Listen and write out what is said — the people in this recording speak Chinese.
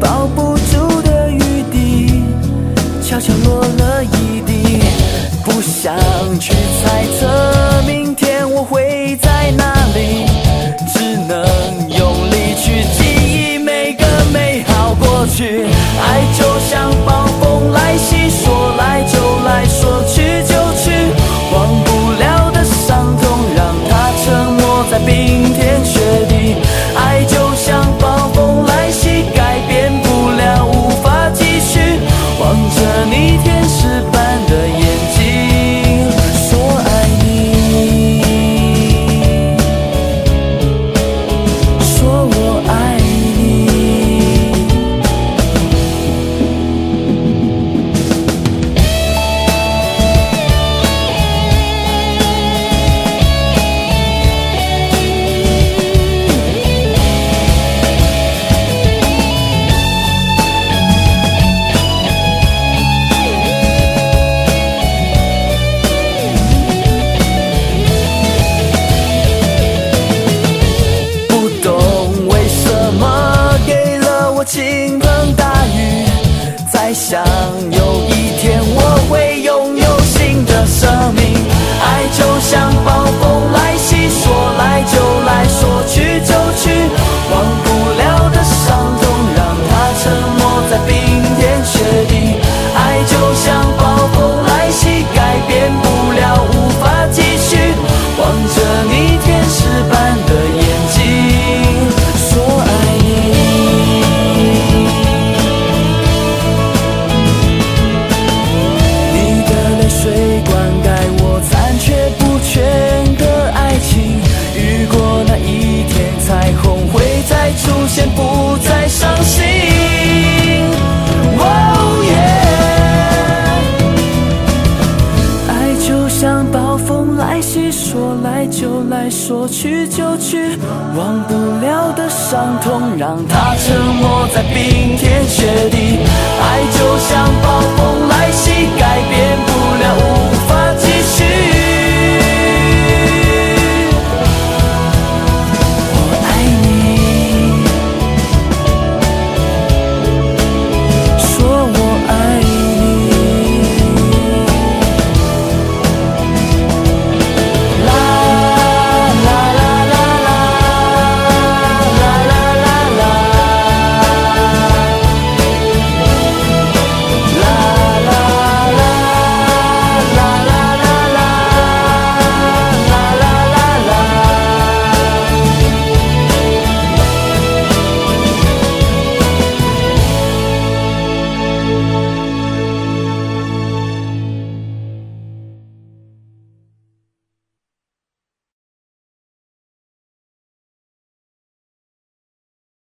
抱不住的雨滴悄悄落了一地不想去猜测明天 오직 像暴风来袭，说来就来说去就去，忘不了的伤痛让它沉默在冰天雪地，爱就像暴风来袭，改变不了我。